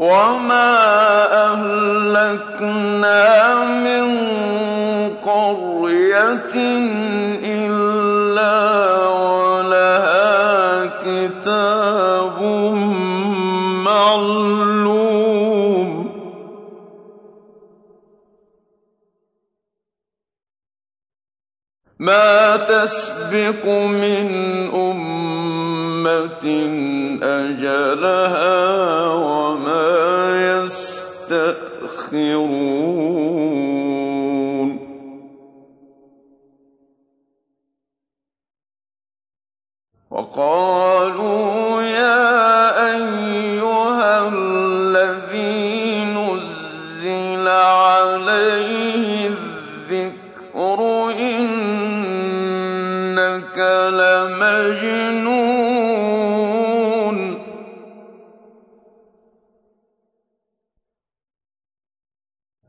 وما أهلكنا من قرية إلا ولها كتاب معلوم ما تسبق من أمة أجلها وما يستأخرون. وقالوا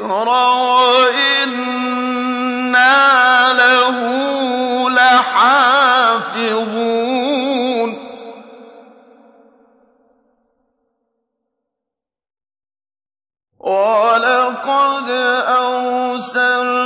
الذكر وإنا له لحافظون. ولقد أرسلنا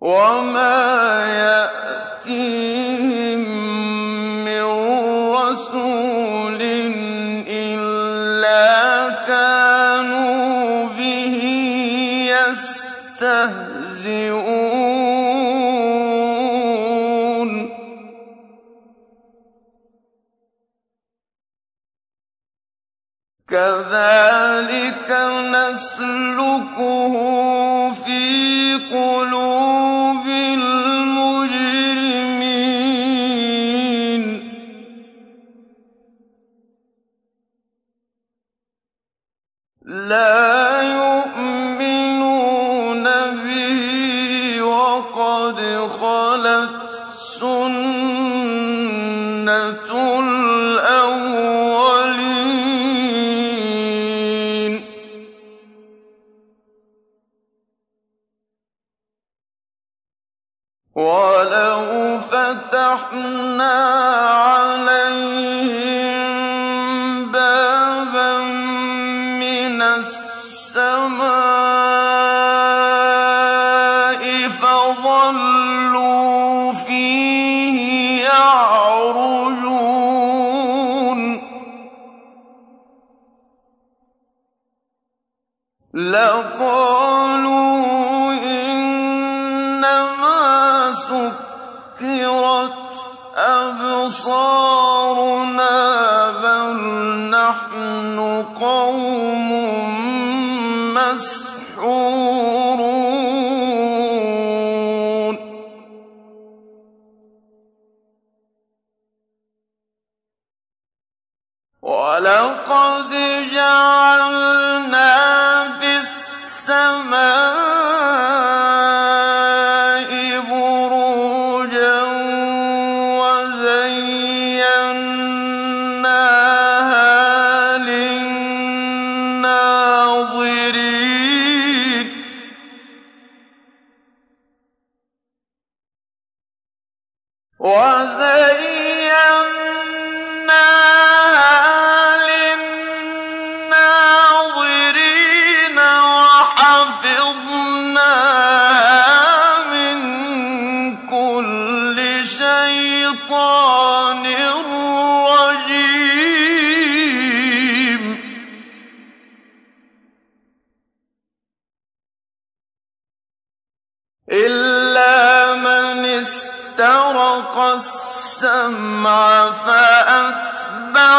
وما أَبْصَارٍ السمع فأتبعه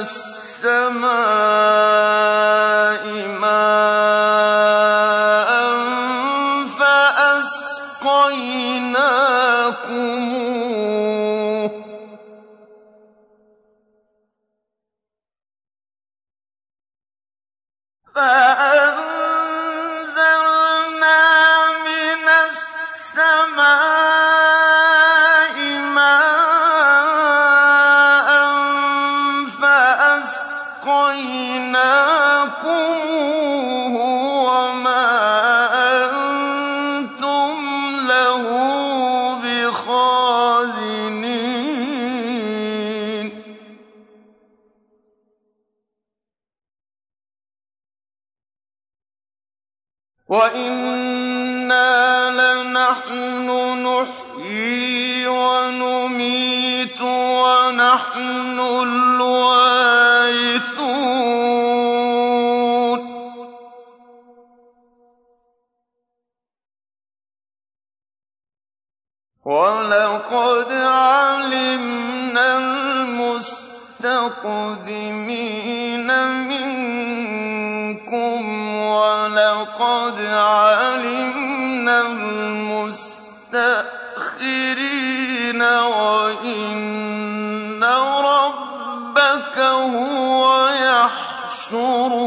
السماء ولقد علمنا المستقدمين منكم ولقد علمنا المستأخرين وإن ربك هو يحشرهم.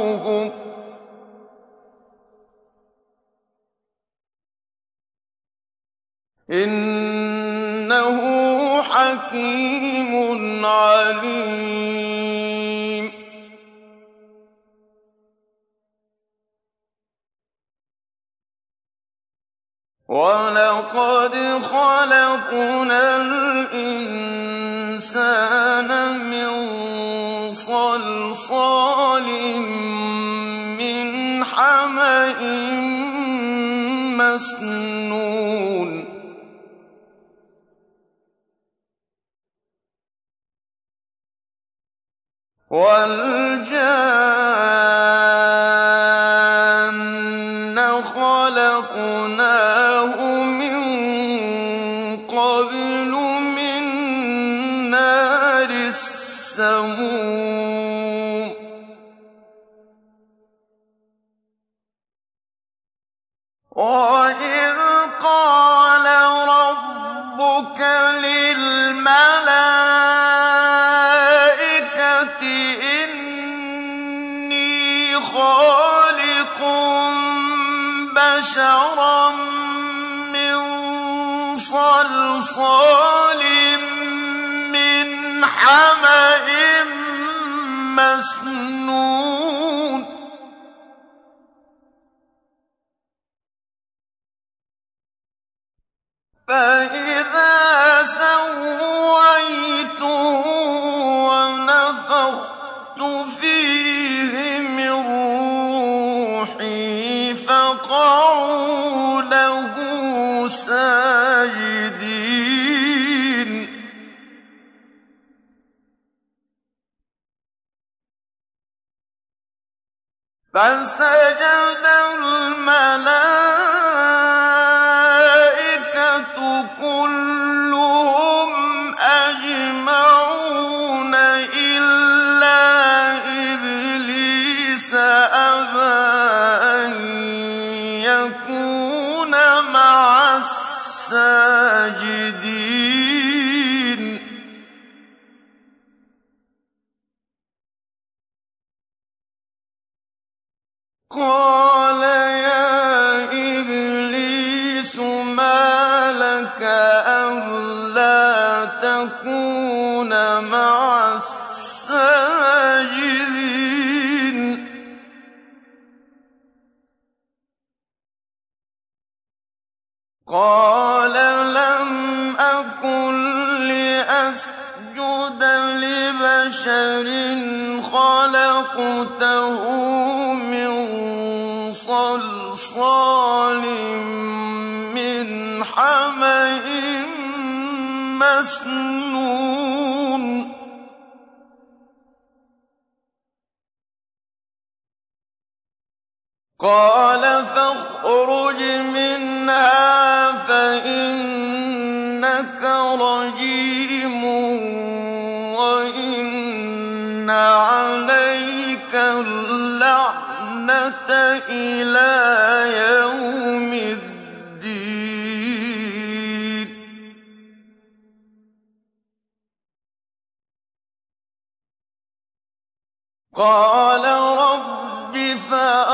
إن حَكِيمٌ عَلِيمٌ. وَلَقَدْ خَلَقْنَا الْإِنسَانَ مِن صَلْصَالٍ مِّنْ حَمَإٍ مَّسْنُونٍ. وَالْجَانَّ فَإِذَا مَعَ السَّاجِدِينَ. قَالَ لَمْ أَكُن لِّأَسْجُدَ لِبَشَرٍ مِن صَلْصَالٍ مِّنْ حَمَإٍ مَّسْنُونٍ. قَالَ فَاخْرُجْ مِنْهَا فَإِنَّكَ رَجِيمٌ وَإِنَّ عَلَيْكَ اللَّعْنَةَ إِلَىٰ يَوْمِ الدِّينِ. قَالَ رَبِّ فَأَنظِرْنِي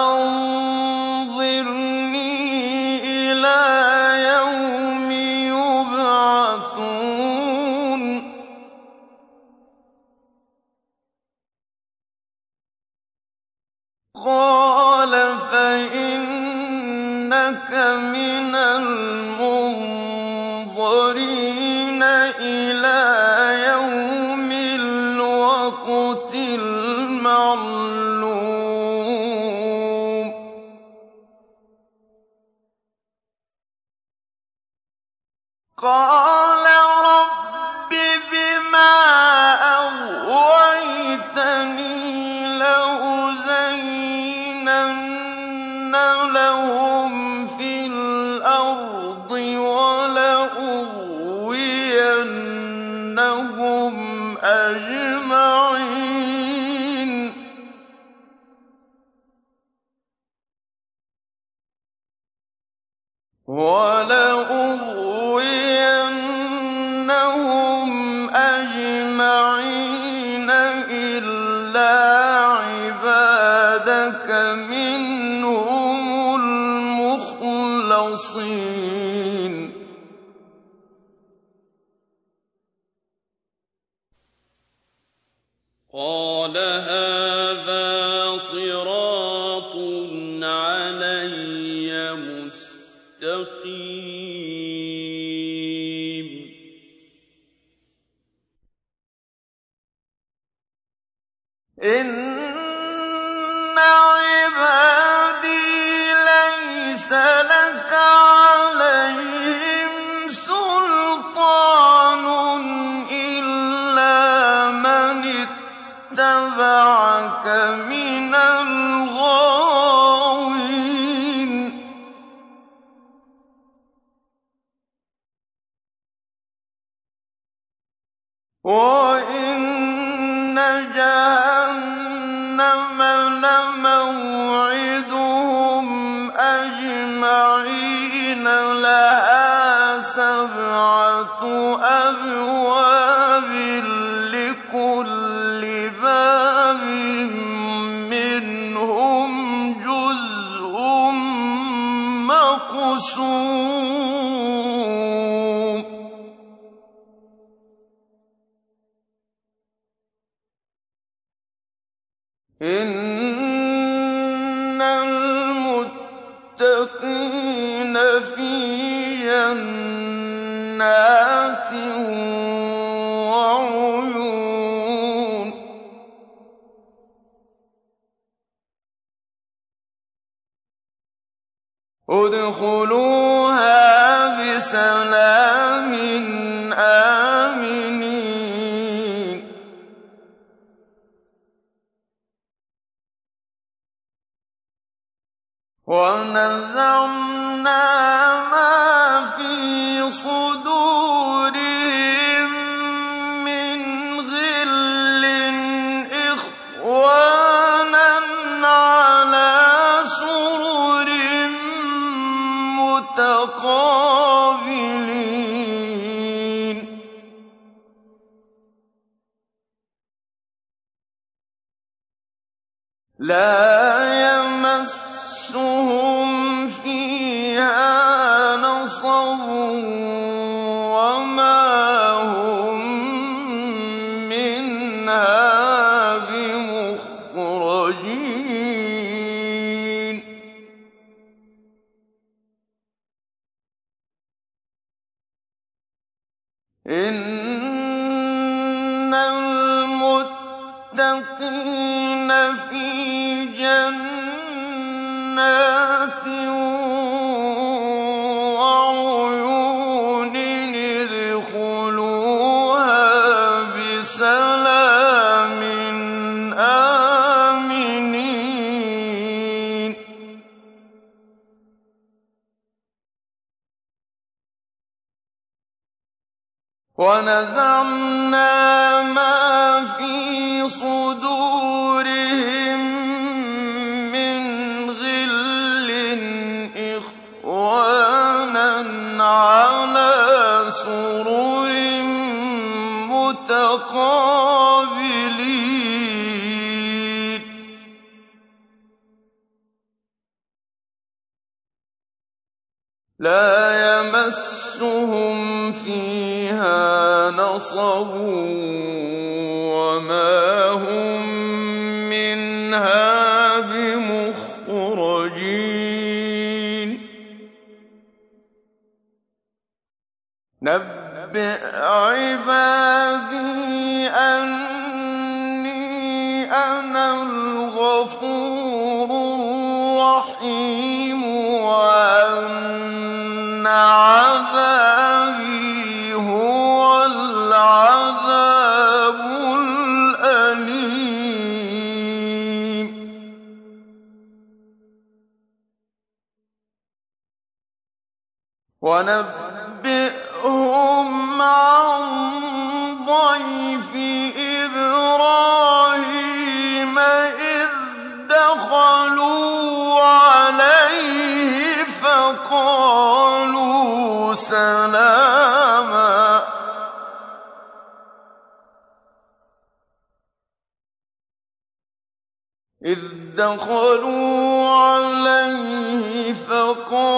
وَلَأُغْوِيَنَّهُمْ وَإِنَّ وَنَزَعْنَا الْمُتَّقِينَ فِي جَنَّاتٍ مُّتَقَابِلِينَ لَا يَمَسُّهُمْ فِيهَا نَصَبٌ وَمَا هُم مِّنْهَا بِمُخْرَجِينَ. نَبِّئْ عِبَادِي أَنِّي أَنَا الْغَفُورُ الرَّحِيمُ وَأَنَّ عَذَابِي هُوَ الْعَذَابُ الْأَلِيمُ وَنَبِّئْهُمْ عَن ضَيْفِ إِبْرَاهِيمَ إِذْ دَخَلُوا عَلَيْهِ فَقَالُوا سَلَامًا. إِذْ دَخَلُوا عَلَيْهِ فَقَالُوا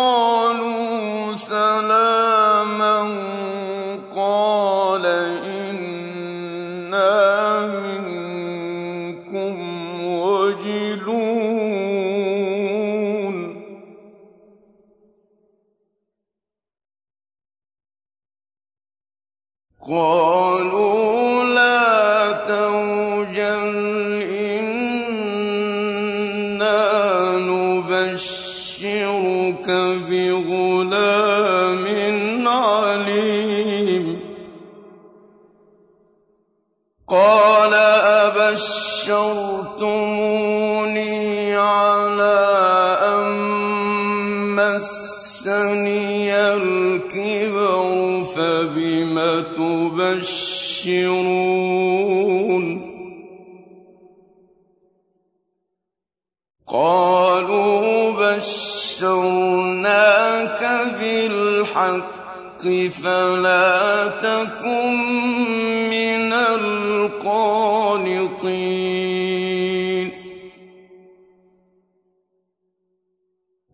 الحق فلا تكن من القانطين.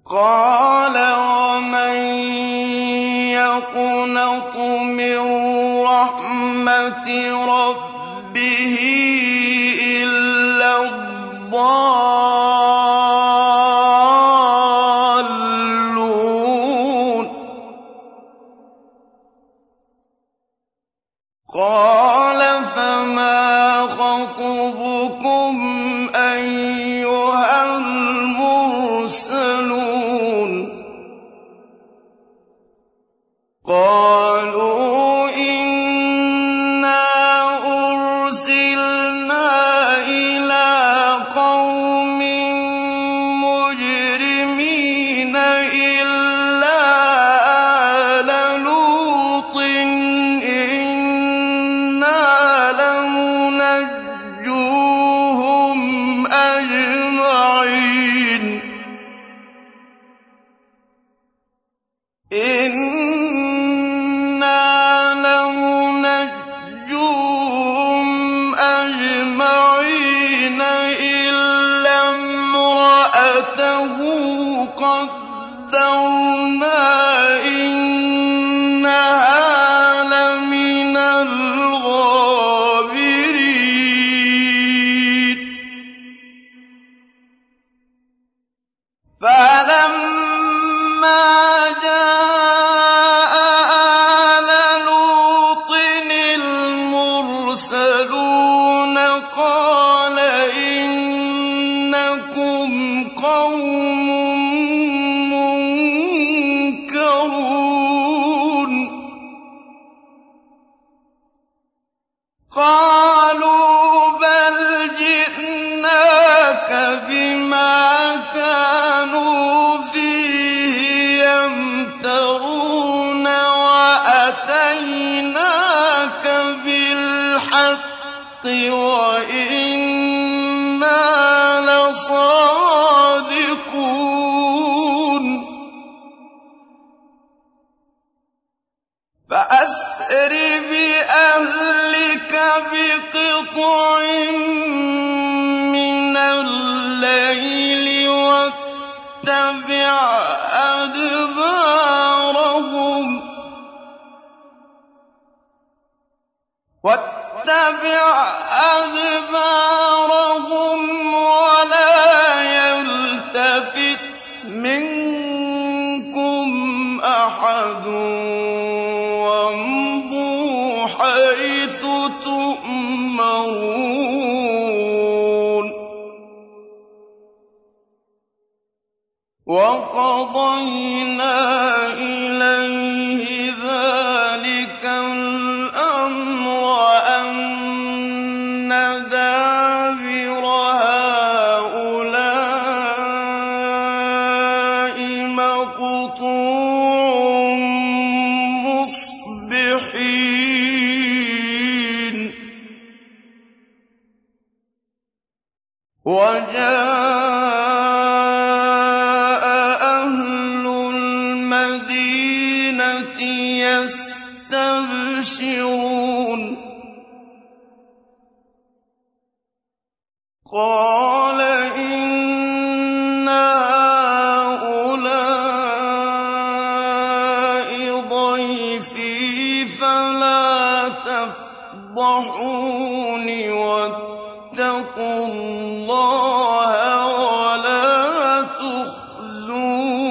قال ومن يقنط من رحمة ربه إلا الظالمين وقضينا إليه يَتْلُونَ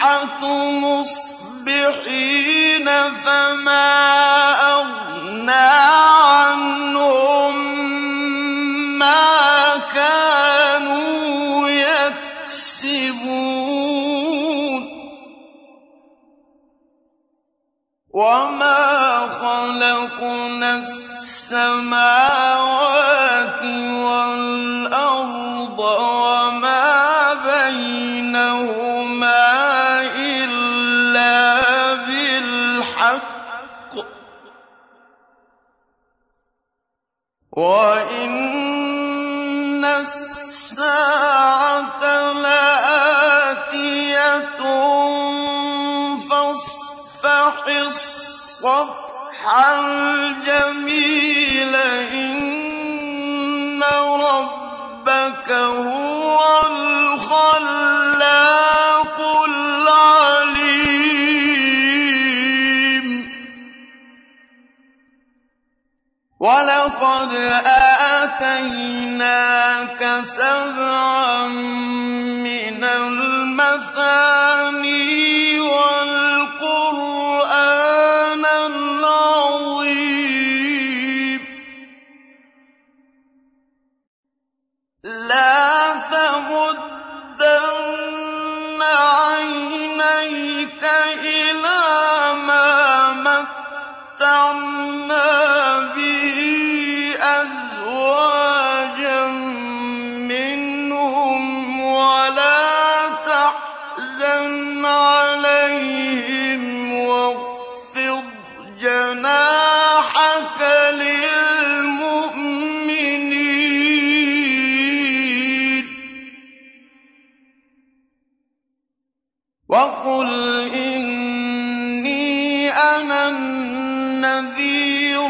الصيحة مصبحين فما أغنى وَإِنَّ السَّاعَةَ لَآتِيَةٌ فَاصْفَحِ الصَّفْحَ الْجَمِيلَ إِنَّ رَبَّكَ هُوَ آتيناك سبعا من الأرض وقل إني أنا النذير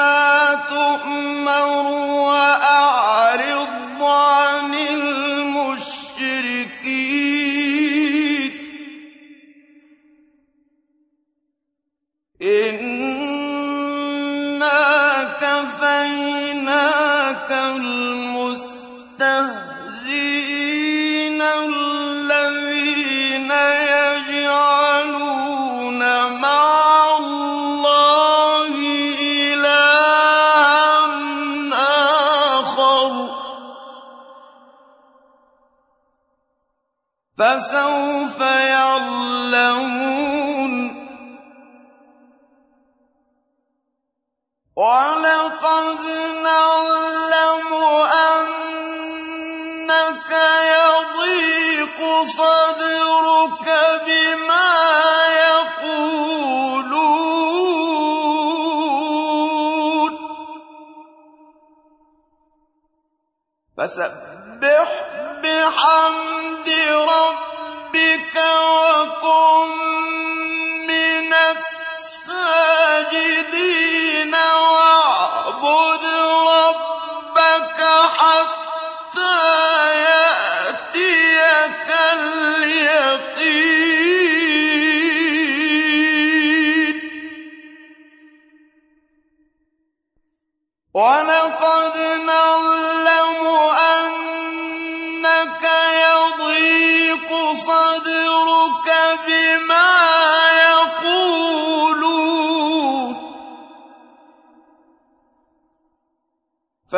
بما تؤمر فسوف يعلمون. ولقد نعلم أنك يضيق صدرك بما يقولون. فسبح بحمد